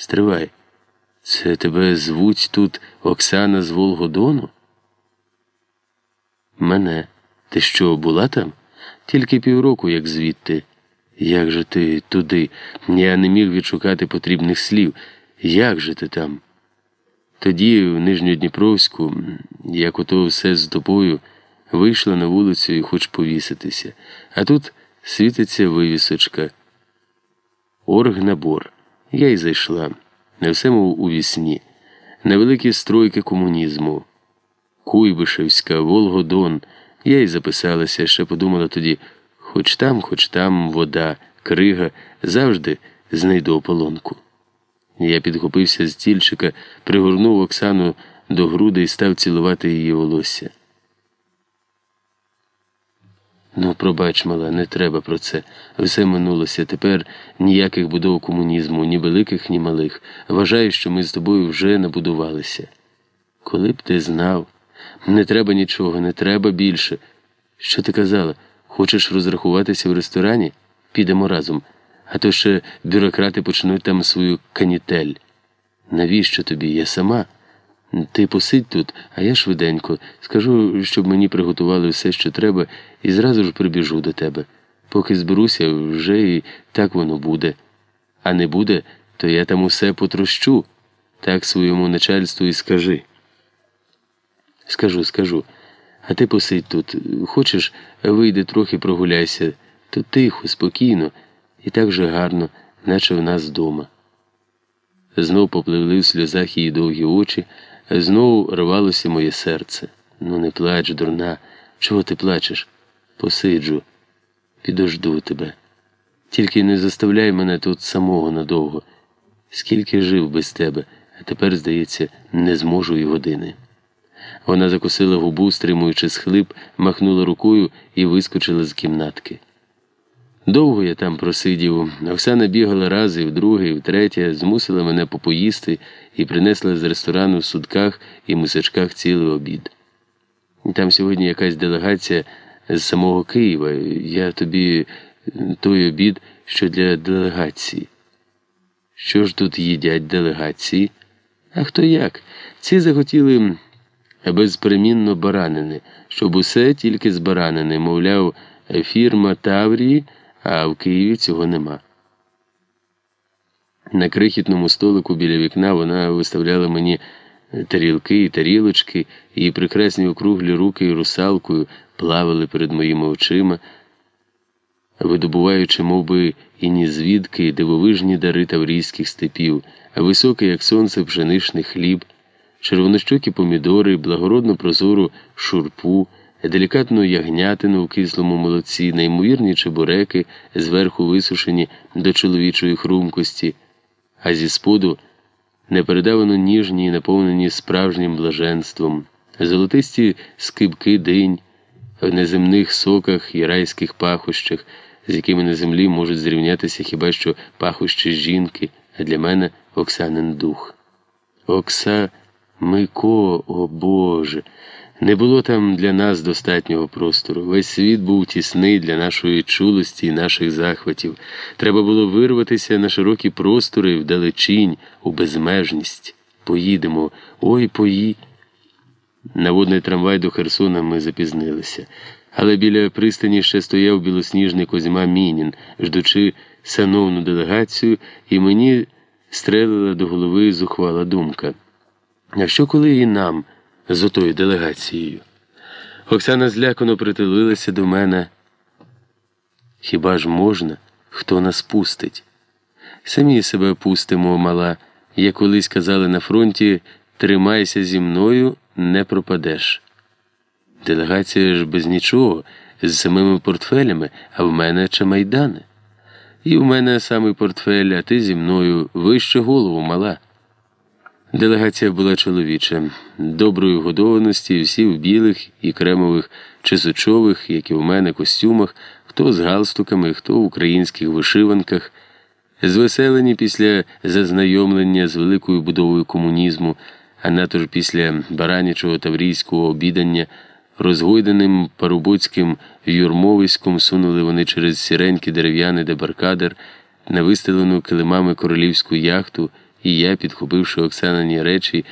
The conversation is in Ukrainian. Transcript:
Стривай. Це тебе звуть тут Оксана з Волгодону? Мене. Ти що, була там? Тільки півроку, як звідти. Як же ти туди? Я не міг відшукати потрібних слів. Як же ти там? Тоді, в Нижньодніпровську, як ото все з тобою, вийшла на вулицю і хоч повіситися. А тут світиться вивісочка. Оргнабор. Я й зайшла. Не все мов у вісні. Невеликі стройки комунізму. Куйбишевська, Волгодон. Я й записалася, ще подумала тоді, хоч там, хоч там вода, крига, завжди знайду ополонку. Я підхопився з стільчика, пригорнув Оксану до груди і став цілувати її волосся. Ну, пробач, мала, не треба про це. Все минулося. Тепер ніяких будов комунізму, ні великих, ні малих. Вважаю, що ми з тобою вже набудувалися. Коли б ти знав, не треба нічого, не треба більше. Що ти казала? Хочеш розрахуватися в ресторані? Підемо разом. А то ще бюрократи почнуть там свою канітель. Навіщо тобі? Я сама? Ти посидь тут, а я швиденько. Скажу, щоб мені приготували все, що треба, і зразу ж прибіжу до тебе. Поки зберуся, вже і так воно буде. А не буде, то я там усе потрощу. Так своєму начальству і скажи. Скажу, скажу. А ти посидь тут. Хочеш, вийди трохи прогуляйся. Тут тихо, спокійно і так же гарно, наче в нас вдома. Знов попливли в сльозах її довгі очі, знову рвалося моє серце. Ну, не плач, дурна. Чого ти плачеш? Посиджу, підожду тебе. Тільки не заставляй мене тут самого надовго. Скільки жив без тебе, а тепер, здається, не зможу і години. Вона закусила губу, стримуючи схлип, махнула рукою і вискочила з кімнатки. Довго я там просидів. Оксана бігала раз і вдруге, і втретє, змусила мене попоїсти і принесла з ресторану в судках і мисачках цілий обід. Там сьогодні якась делегація з самого Києва. Я тобі той обід, що для делегації. Що ж тут їдять делегації? А хто як? Ці захотіли безперемінно баранини, щоб усе тільки з баранини, мовляв, фірма Таврії а в Києві цього нема. На крихітному столику біля вікна вона виставляла мені тарілки і тарілочки, її прекрасні округлі руки русалкою плавали перед моїми очима, видобуваючи, мов би, і ні звідки дивовижні дари таврійських степів, а високий, як сонце, пшеничний хліб, червонощокі помідори, благородну прозору шурпу делікатну ягнятину в кислому молоці, неймовірні чебуреки, зверху висушені до чоловічої хрумкості, а зі споду непередавано ніжні і наповнені справжнім блаженством, золотисті скибки динь, в неземних соках і райських пахощах, з якими на землі можуть зрівнятися хіба що пахощі жінки, а для мене Оксанин дух. Окса Мико, о Боже! Не було там для нас достатнього простору. Весь світ був тісний для нашої чулості і наших захватів. Треба було вирватися на широкі простори вдалечінь, у безмежність. Поїдемо, ой пої. На водний трамвай до Херсона ми запізнилися. Але біля пристані ще стояв білосніжний Козьма Мінін, ждучи сановну делегацію, і мені стрелила до голови зухвала думка. А що коли і нам? З отою делегацією. Оксана злякано притулилася до мене. Хіба ж можна, хто нас пустить? Самі себе пустимо, мала, як колись казали на фронті, тримайся зі мною, не пропадеш. Делегація ж без нічого, з самими портфелями, а в мене чамайдани. І в мене самий портфель, а ти зі мною вище голову мала. Делегація була чоловіча, доброї годованості, всі в білих і кремових чи сучових, як і в мене, костюмах, хто з галстуками, хто в українських вишиванках, звеселені після зазнайомлення з великою будовою комунізму, а надто ж після баранячого таврійського обідання, розгойданим парубоцьким юрмовиськом сунули вони через сіренький дерев'яний дебаркадер на вистелену килимами королівську яхту і я, підхопивши Оксанині речі,